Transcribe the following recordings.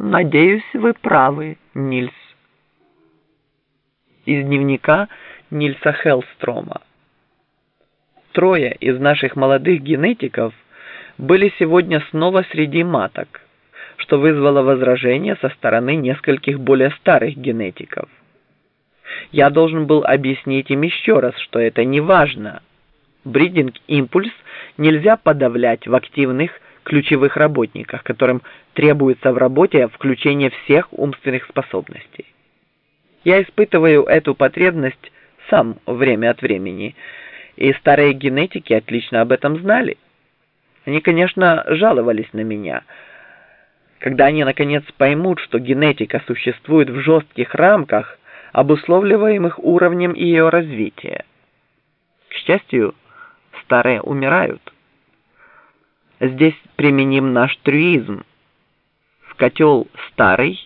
Надеюсь, вы правы, Нильс. Из дневника Нильса Хеллстрома. Трое из наших молодых генетиков были сегодня снова среди маток, что вызвало возражение со стороны нескольких более старых генетиков. Я должен был объяснить им еще раз, что это не важно. Бридинг-импульс нельзя подавлять в активных ключевых работниках, которым требуется в работе включение всех умственных способностей. Я испытываю эту потребность сам время от времени, и старые генетики отлично об этом знали. Они, конечно, жаловались на меня. Когда они, наконец, поймут, что генетика существует в жестких рамках, обусловливаемых уровнем ее развития. К счастью, старые умирают. Здесь применим наш трюизм. В котел старый,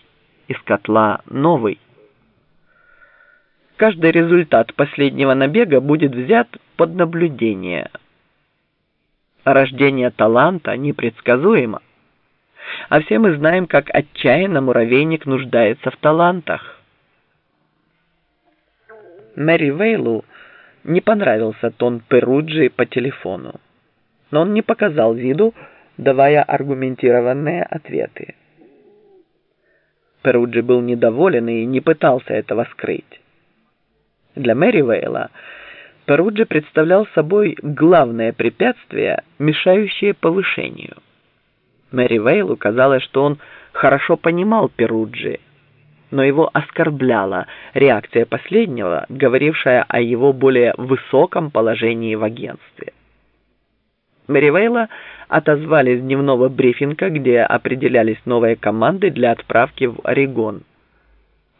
из котла новый. Каждый результат последнего набега будет взят под наблюдение. Рождение таланта непредсказуемо. А все мы знаем, как отчаянно муравейник нуждается в талантах. Мэри Вейлу не понравился тон Перуджи по телефону, но он не показал виду, давая аргументированные ответы. Перуджи был недоволен и не пытался этого скрыть. Для Мэри Вейла Перуджи представлял собой главное препятствие, мешающее повышению. Мэри Вейлу казалось, что он хорошо понимал Перуджи, но его оскорбляла реакция последнего, говорившая о его более высоком положении в агентстве. Мэривейла отозвали с дневного брифинга, где определялись новые команды для отправки в Орегон.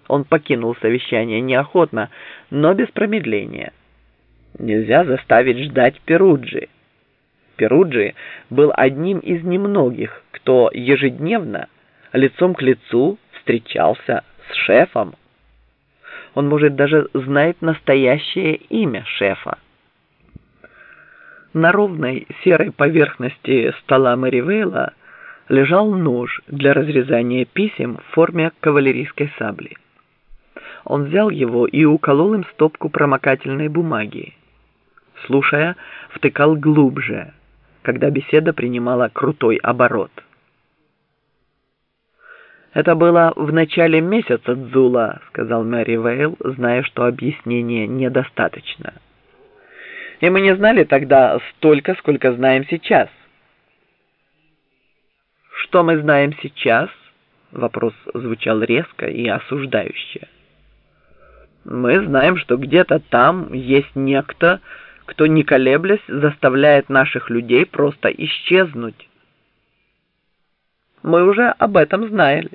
Он покинул совещание неохотно, но без промедления. Нельзя заставить ждать Перуджи. Перуджи был одним из немногих, кто ежедневно, лицом к лицу, встречался с шефом. Он, может, даже знает настоящее имя шефа. На ровной серой поверхности стола Мэривейла лежал нож для разрезания писем в форме кавалерийской сабли. Он взял его и уколол им стопку промокательной бумаги. Слушая, втыкал глубже, когда беседа принимала крутой оборот. «Это было в начале месяца, Дзула», — сказал Мэри Вейл, зная, что объяснения недостаточно. «И мы не знали тогда столько, сколько знаем сейчас». «Что мы знаем сейчас?» — вопрос звучал резко и осуждающе. «Мы знаем, что где-то там есть некто, кто, не колеблясь, заставляет наших людей просто исчезнуть». «Мы уже об этом знали»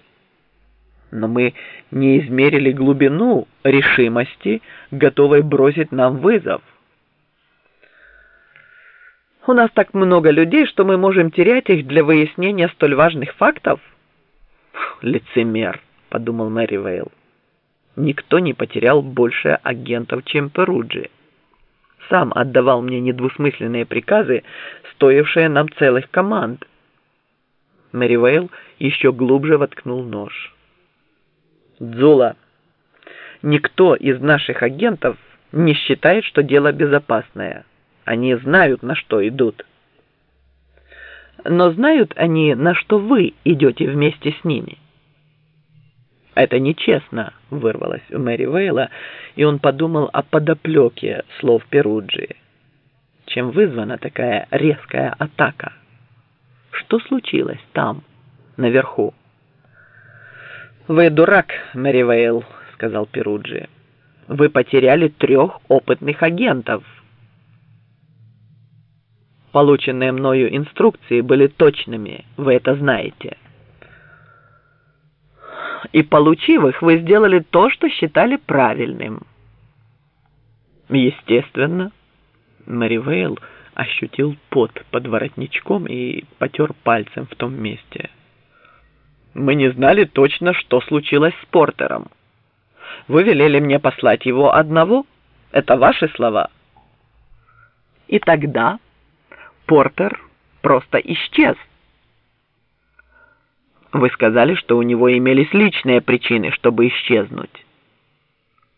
но мы не измерили глубину решимости, готовой бросить нам вызов. У нас так много людей, что мы можем терять их для выяснения столь важных фактов. Лицемер, подумал Мэри Вейл. Никто не потерял больше агентов, чем Перуджи. Сам отдавал мне недвусмысленные приказы, стоившие нам целых команд. Мэри Вейл еще глубже воткнул нож. Дзула, никто из наших агентов не считает, что дело безопасное. Они знают, на что идут. Но знают они, на что вы идете вместе с ними. Это нечестно, вырвалось у Мэри Вейла, и он подумал о подоплеке слов Перуджи. Чем вызвана такая резкая атака? Что случилось там, наверху? «Вы дурак, Мэривейл», — сказал Перуджи. «Вы потеряли трех опытных агентов». Полученные мною инструкции были точными, вы это знаете. И получив их, вы сделали то, что считали правильным. Естественно. Мэривейл ощутил пот под воротничком и потер пальцем в том месте. Мы не знали точно, что случилось с Портером. Вы велели мне послать его одного? Это ваши слова. И тогда Портер просто исчез. Вы сказали, что у него имелись личные причины, чтобы исчезнуть.